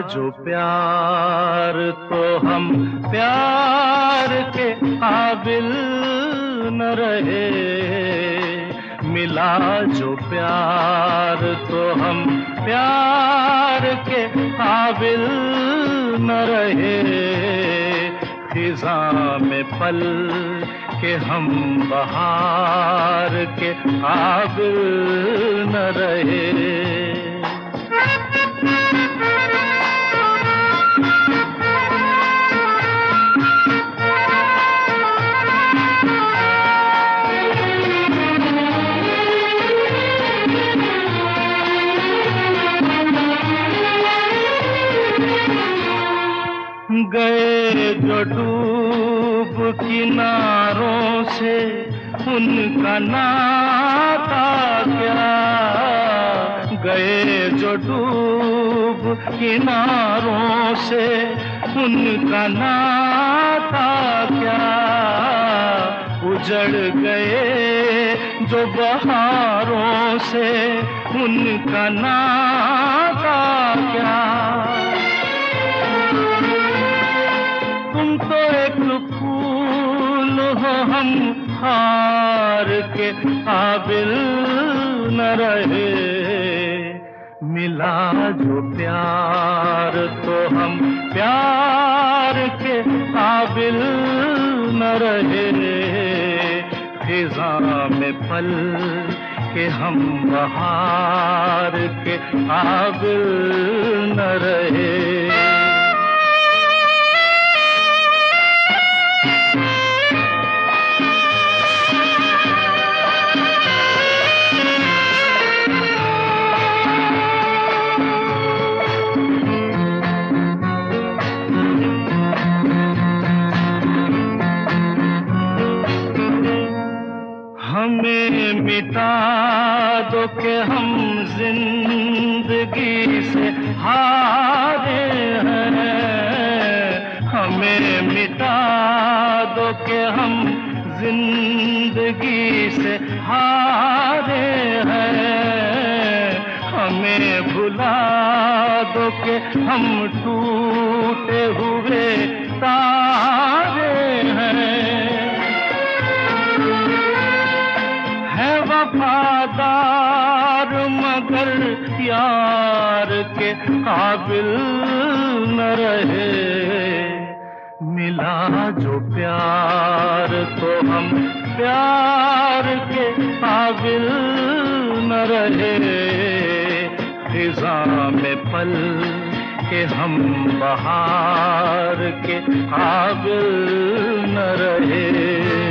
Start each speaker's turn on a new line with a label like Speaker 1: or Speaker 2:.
Speaker 1: जो प्यार तो हम प्यार के काबिल न रहे। मिला जो प्यार तो हम प्यार के काबिल न रहे। खिजा में पल के हम बहार के काबिल न रहे। गए जो डूब किनारों से, उनका नाता क्या? गए जो डूब किनारों से, उनका नाता क्या? उजड़ गए जो बहारों से, उनका नाता क्या? तुम तो एक फूल हो हम हार के काबिल न रहे। मिला जो प्यार तो हम प्यार के काबिल न रहे। फिजा में पल के हम बहार के काबिल न रहे। हमें मिटा दो के हम ज़िंदगी से हारे हैं। हमें मिटा दो के हम ज़िंदगी से हारे हैं। हमें भुला दो के हम टूटे हुए वफादार मगर प्यार के काबिल न रहे। मिला जो प्यार तो हम प्यार के काबिल न रहे। फिजा में पल के हम बहार के काबिल न रहे।